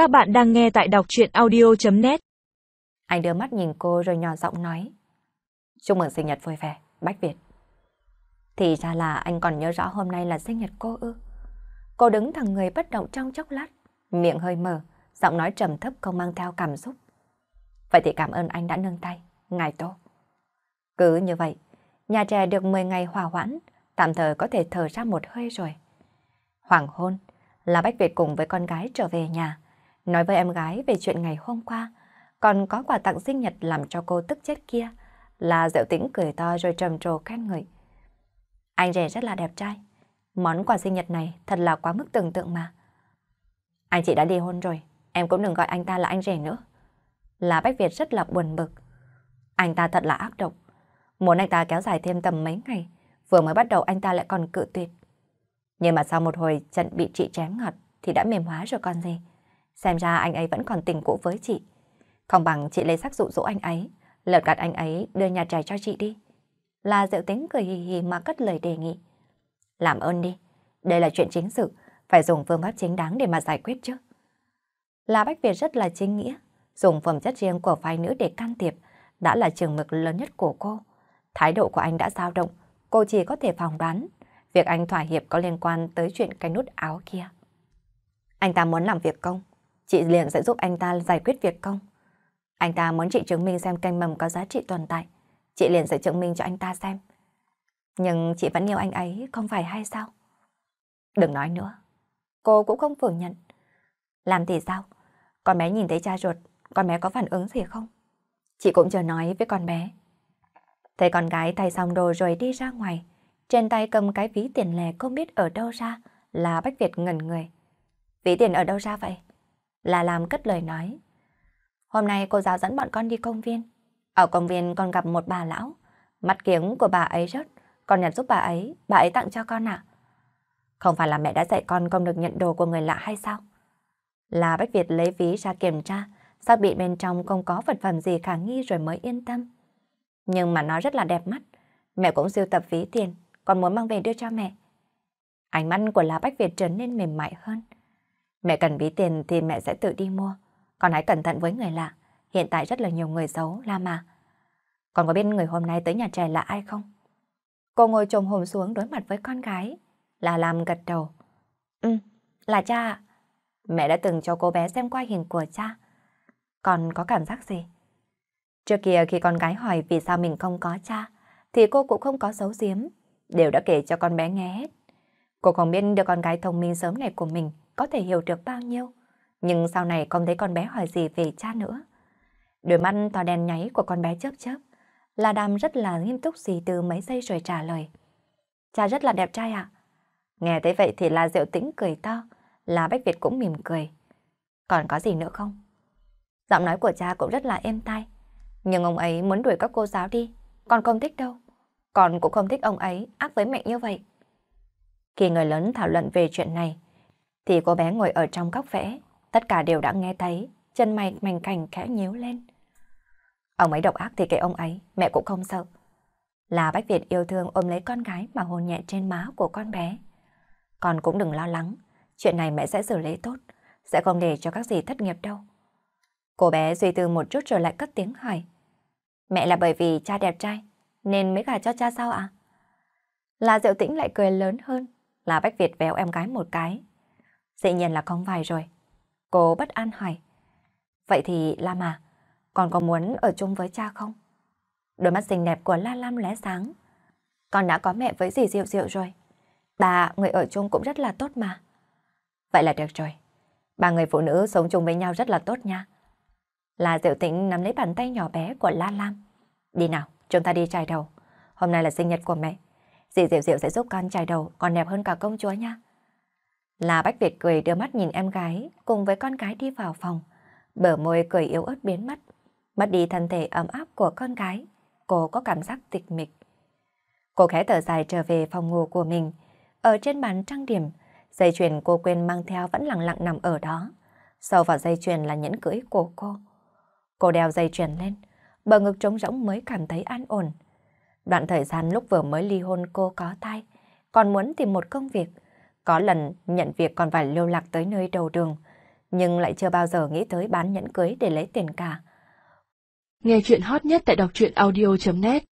Các bạn đang nghe tại đọc chuyện audio.net Anh đưa mắt nhìn cô rồi nhỏ giọng nói. Chúc mừng sinh nhật vui vẻ, Bách Việt. Thì ra là anh còn nhớ rõ hôm nay là sinh nhật cô ư. Cô đứng thẳng người bất động trong chốc lát, miệng hơi mở, giọng nói trầm thấp không mang theo cảm xúc. Vậy thì cảm ơn anh đã nâng tay, ngài Tô. Cứ như vậy, nhà trẻ được 10 ngày hòa hoãn, tạm thời có thể thở ra một hơi rồi. Hoàng hôn, là Bách Việt cùng với con gái trở về nhà, nói với em gái về chuyện ngày hôm qua, còn có quà tặng sinh nhật làm cho cô tức chết kia, là Diệu Tĩnh cười to rồi trầm trồ khen ngợi. Anh rể rất là đẹp trai, món quà sinh nhật này thật là quá mức tưởng tượng mà. Anh chị đã đi hôn rồi, em cũng đừng gọi anh ta là anh rể nữa. Là Bách Việt rất là buồn bực. Anh ta thật là ác độc, muốn anh ta kéo dài thêm tầm mấy ngày, vừa mới bắt đầu anh ta lại còn cự tuyệt. Nhưng mà sau một hồi trận bị chị chém ngọt thì đã mềm hóa rồi còn gì. Xem ra anh ấy vẫn còn tình cũ với chị. Không bằng chị lấy sắc dụ dỗ anh ấy, lợt gạt anh ấy đưa nhà trẻ cho chị đi. Là diệu tính cười hì hì mà cất lời đề nghị. Làm ơn đi, đây là chuyện chính sự, phải dùng phương pháp chính đáng để mà giải quyết chứ. Là Bách Việt rất là chính nghĩa, dùng phẩm chất riêng của phái nữ để can thiệp, đã là trường mực lớn nhất của cô. Thái độ của anh đã dao động, cô chỉ có thể phỏng đoán. Việc anh thỏa hiệp có liên quan tới chuyện cái nút áo kia. Anh ta muốn làm việc công, chị liền sẽ giúp anh ta giải quyết việc công. Anh ta muốn chị chứng minh xem canh mầm có giá trị tồn tại, chị liền sẽ chứng minh cho anh ta xem. Nhưng chị vẫn yêu anh ấy, không phải hay sao? Đừng nói nữa. Cô cũng không phủ nhận. Làm thì sao? Con bé nhìn thấy cha ruột, con bé có phản ứng gì không? Chị cũng chờ nói với con bé. Thấy con gái thay xong đồ rồi đi ra ngoài, trên tay cầm cái ví tiền lẻ không biết ở đâu ra, là Bách Việt ngẩn người. Ví tiền ở đâu ra vậy? Là làm cất lời nói. Hôm nay cô giáo dẫn bọn con đi công viên. Ở công viên con gặp một bà lão. Mắt kiếng của bà ấy rớt, con nhặt giúp bà ấy, bà ấy tặng cho con ạ. Không phải là mẹ đã dạy con không được nhận đồ của người lạ hay sao? Là Bách Việt lấy ví ra kiểm tra, xác bị bên trong không có vật phẩm gì khả nghi rồi mới yên tâm. Nhưng mà nó rất là đẹp mắt. Mẹ cũng siêu tập ví tiền, con muốn mang về đưa cho mẹ. Ánh mắt của lá Bách Việt trở nên mềm mại hơn. Mẹ cần ví tiền thì mẹ sẽ tự đi mua. con hãy cẩn thận với người lạ. Hiện tại rất là nhiều người xấu, la mà. Còn có biết người hôm nay tới nhà trẻ là ai không? Cô ngồi trồm hồn xuống đối mặt với con gái. Là làm gật đầu. Ừ, là cha Mẹ đã từng cho cô bé xem qua hình của cha. Còn có cảm giác gì? Trước kia khi con gái hỏi vì sao mình không có cha, thì cô cũng không có xấu giếm, đều đã kể cho con bé nghe hết. Cô không biết được con gái thông minh sớm này của mình có thể hiểu được bao nhiêu, nhưng sau này không thấy con bé hỏi gì về cha nữa. Đôi mắt to đen nháy của con bé chớp chớp, là đàm rất là nghiêm túc gì từ mấy giây rồi trả lời. Cha rất là đẹp trai ạ. Nghe thấy vậy thì là diệu tĩnh cười to, là Bách Việt cũng mỉm cười. Còn có gì nữa không? Giọng nói của cha cũng rất là êm tai, nhưng ông ấy muốn đuổi các cô giáo đi, con không thích đâu. Con cũng không thích ông ấy ác với mẹ như vậy. Khi người lớn thảo luận về chuyện này, thì cô bé ngồi ở trong góc vẽ, tất cả đều đã nghe thấy, chân mày mảnh cảnh khẽ nhíu lên. Ông ấy độc ác thì kệ ông ấy, mẹ cũng không sợ. Là Bách Việt yêu thương ôm lấy con gái mà hôn nhẹ trên má của con bé. Con cũng đừng lo lắng, chuyện này mẹ sẽ xử lý tốt, sẽ không để cho các gì thất nghiệp đâu. Cô bé suy tư một chút rồi lại cất tiếng hỏi. Mẹ là bởi vì cha đẹp trai, nên mới gả cho cha sao ạ? Là Diệu Tĩnh lại cười lớn hơn, là Bách Việt véo em gái một cái. Dĩ nhiên là không phải rồi. Cô bất an hỏi. Vậy thì La mà, con có muốn ở chung với cha không? Đôi mắt xinh đẹp của La Lam lóe sáng. Con đã có mẹ với dì Diệu Diệu rồi. Bà, người ở chung cũng rất là tốt mà. Vậy là được rồi. Ba người phụ nữ sống chung với nhau rất là tốt nha. La Diệu Tĩnh nắm lấy bàn tay nhỏ bé của La Lam. Đi nào, chúng ta đi chải đầu. Hôm nay là sinh nhật của mẹ. Dì Diệu Diệu sẽ giúp con chải đầu còn đẹp hơn cả công chúa nha là Bách Việt cười đưa mắt nhìn em gái cùng với con gái đi vào phòng. Bờ môi cười yếu ớt biến mất. Mất đi thân thể ấm áp của con gái. Cô có cảm giác tịch mịch. Cô khẽ thở dài trở về phòng ngủ của mình. Ở trên bàn trang điểm, dây chuyền cô quên mang theo vẫn lặng lặng nằm ở đó. Sâu vào dây chuyền là nhẫn cưỡi của cô. Cô đeo dây chuyền lên, bờ ngực trống rỗng mới cảm thấy an ổn. Đoạn thời gian lúc vừa mới ly hôn cô có thai, còn muốn tìm một công việc. Có lần nhận việc còn phải lưu lạc tới nơi đầu đường. nhưng lại chưa bao giờ nghĩ tới bán nhẫn cưới để lấy tiền cả. Nghe chuyện hot nhất tại đọc truyện audio.net